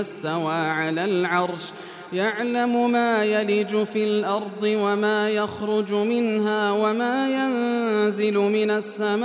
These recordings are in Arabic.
استوى على العرش. يعلم ما يلج في الأرض وما يخرج منها وما ينزل من السماء.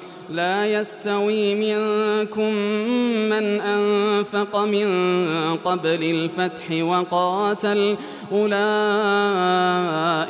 لا يستوي منكم من أنفق من قبل الفتح وقاتل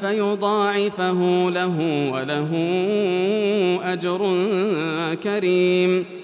فيضاعفه له وله أجر كريم.